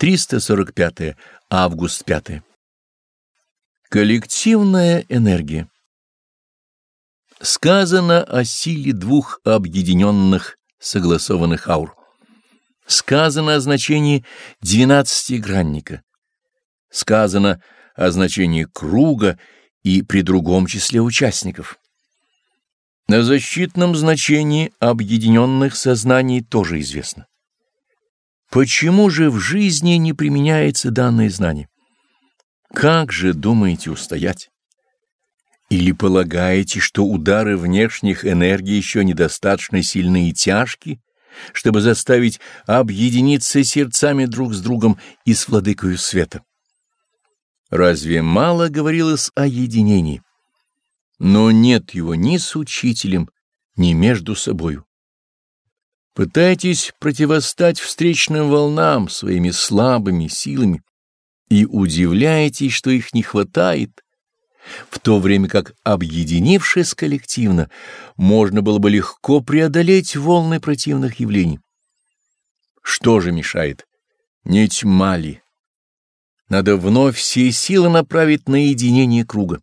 345 август 5 Коллективная энергия Сказано о силе двух объединенных согласованных аур. Сказано о значении двенадцатигранника. Сказано о значении круга и при другом числе участников. На защитном значении объединенных сознаний тоже известно. Почему же в жизни не применяется данное знание? Как же думаете устоять? Или полагаете, что удары внешних энергий еще недостаточно сильны и тяжкие, чтобы заставить объединиться сердцами друг с другом и с владыкою света? Разве мало говорилось о единении? но нет его ни с учителем, ни между собою. Пытайтесь противостать встречным волнам своими слабыми силами и удивляйтесь, что их не хватает, в то время как, объединившись коллективно, можно было бы легко преодолеть волны противных явлений. Что же мешает? Не тьма ли? Надо вновь все силы направить на единение круга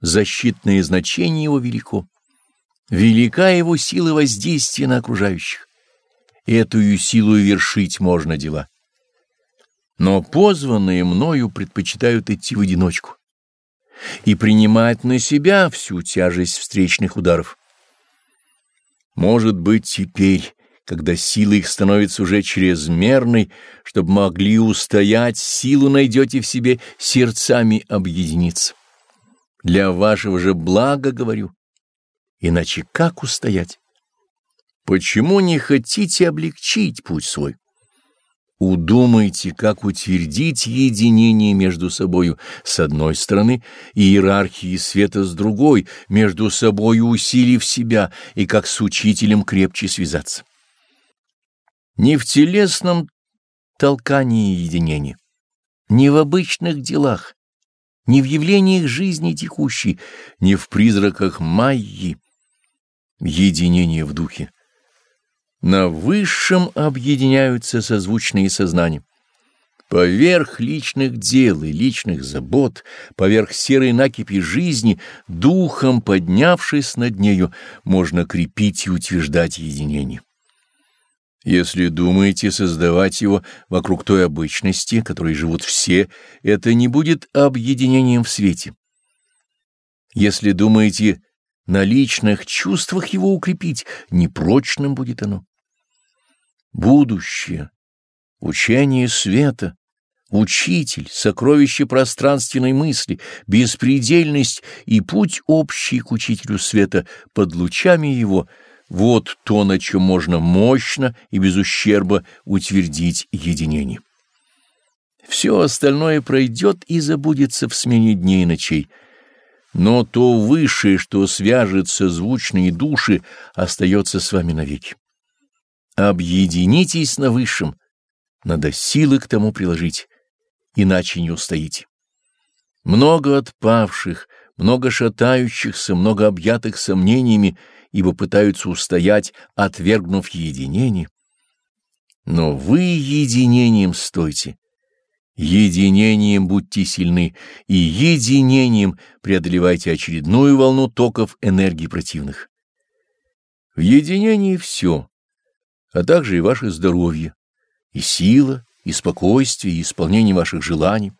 защитное значение его велико. Велика его сила воздействия на окружающих. Эту силу вершить можно дела. Но позванные мною предпочитают идти в одиночку и принимать на себя всю тяжесть встречных ударов. Может быть, теперь, когда сила их становится уже чрезмерной, чтобы могли устоять, силу найдете в себе сердцами объединиться. Для вашего же блага говорю. Иначе как устоять? Почему не хотите облегчить путь свой? Удумайте, как утвердить единение между собою с одной стороны и иерархии света с другой, между собою усилив себя и как с учителем крепче связаться. Не в телесном толкании единения, не в обычных делах, не в явлениях жизни текущей, не в призраках майи. Единение в духе. На высшем объединяются созвучные сознания. Поверх личных дел и личных забот, поверх серой накипи жизни, духом поднявшись над нею, можно крепить и утверждать единение. Если думаете создавать его вокруг той обычности, которой живут все, это не будет объединением в свете. Если думаете на личных чувствах его укрепить, непрочным будет оно. Будущее, учение света, учитель, сокровище пространственной мысли, беспредельность и путь общий к учителю света под лучами его — вот то, на чем можно мощно и без ущерба утвердить единение. Все остальное пройдет и забудется в смене дней и ночей. Но то высшее, что свяжет созвучные души, остается с вами навеки. Объединитесь на высшем, надо силы к тому приложить, иначе не устоите. Много отпавших, много шатающихся, много объятых сомнениями — ибо пытаются устоять, отвергнув единение. Но вы единением стойте, единением будьте сильны, и единением преодолевайте очередную волну токов энергии противных. В единении все, а также и ваше здоровье, и сила, и спокойствие, и исполнение ваших желаний.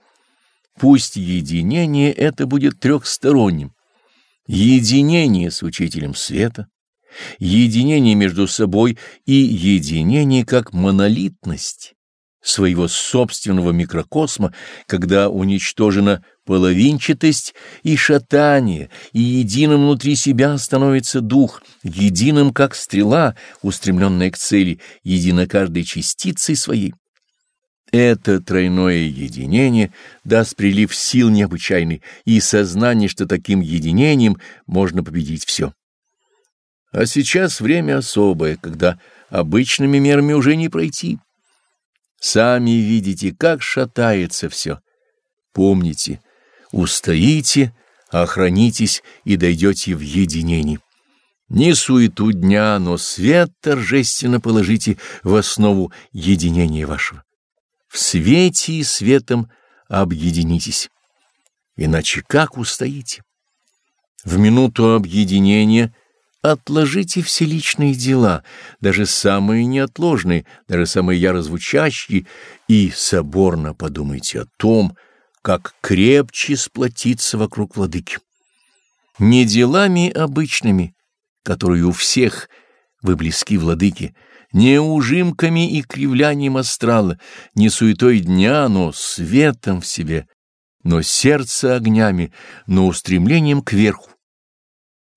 Пусть единение это будет трехсторонним, единение с учителем света, единение между собой и единение как монолитность своего собственного микрокосма, когда уничтожена половинчатость и шатание, и единым внутри себя становится дух, единым как стрела, устремленная к цели, едино каждой частицей своей. Это тройное единение даст прилив сил необычайный и сознание, что таким единением можно победить все. А сейчас время особое, когда обычными мерами уже не пройти. Сами видите, как шатается все. Помните, устоите, охранитесь и дойдете в единение. Не суету дня, но свет торжественно положите в основу единения вашего. В свете и светом объединитесь, иначе как устоите? В минуту объединения отложите все личные дела, даже самые неотложные, даже самые яро звучащие, и соборно подумайте о том, как крепче сплотиться вокруг владыки. Не делами обычными, которые у всех вы близки владыке, не ужимками и кривлянием астрала, не суетой дня, но светом в себе, но сердце огнями, но устремлением кверху,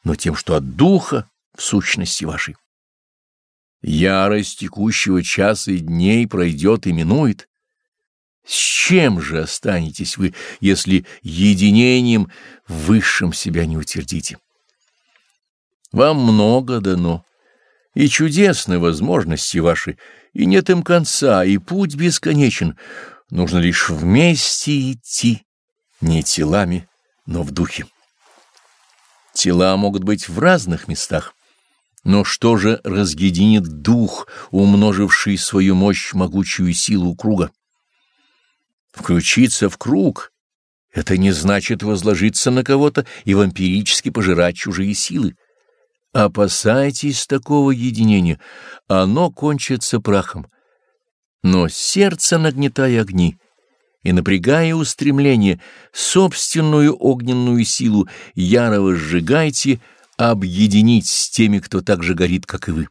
но тем, что от духа в сущности вашей. Ярость текущего часа и дней пройдет и минует. С чем же останетесь вы, если единением высшим себя не утвердите? Вам много дано, и чудесны возможности ваши, и нет им конца, и путь бесконечен. Нужно лишь вместе идти, не телами, но в духе. Тела могут быть в разных местах. Но что же разъединит дух, умноживший свою мощь могучую силу круга? Включиться в круг — это не значит возложиться на кого-то и вампирически пожирать чужие силы. Опасайтесь такого единения, оно кончится прахом. Но сердце, нагнетая огни и напрягая устремление, собственную огненную силу яро сжигайте, объединить с теми, кто так же горит, как и вы.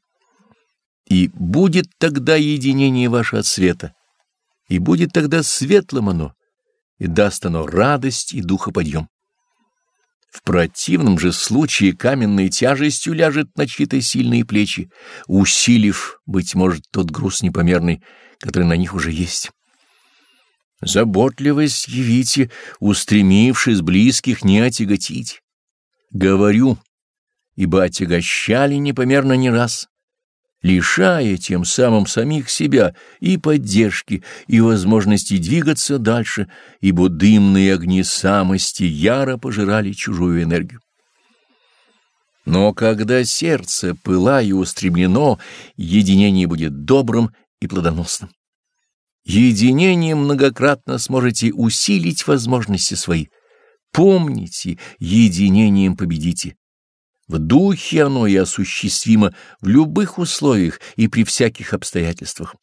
И будет тогда единение ваше от света, и будет тогда светлым оно, и даст оно радость и духоподъем. В противном же случае каменной тяжестью ляжет на чьи-то сильные плечи, усилив, быть может, тот груз непомерный, который на них уже есть. Заботливость явите, устремившись близких, не отяготить. Говорю, ибо отягощали непомерно не раз лишая тем самым самих себя и поддержки, и возможности двигаться дальше, ибо дымные огни самости яро пожирали чужую энергию. Но когда сердце, пылая устремлено, единение будет добрым и плодоносным. Единением многократно сможете усилить возможности свои. Помните, единением победите. В духе оно и осуществимо в любых условиях и при всяких обстоятельствах.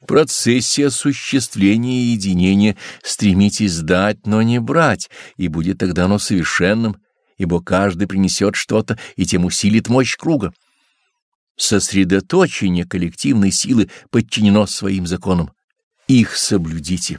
В процессе осуществления единения стремитесь дать, но не брать, и будет тогда оно совершенным, ибо каждый принесет что-то и тем усилит мощь круга. Сосредоточение коллективной силы подчинено своим законам. Их соблюдите.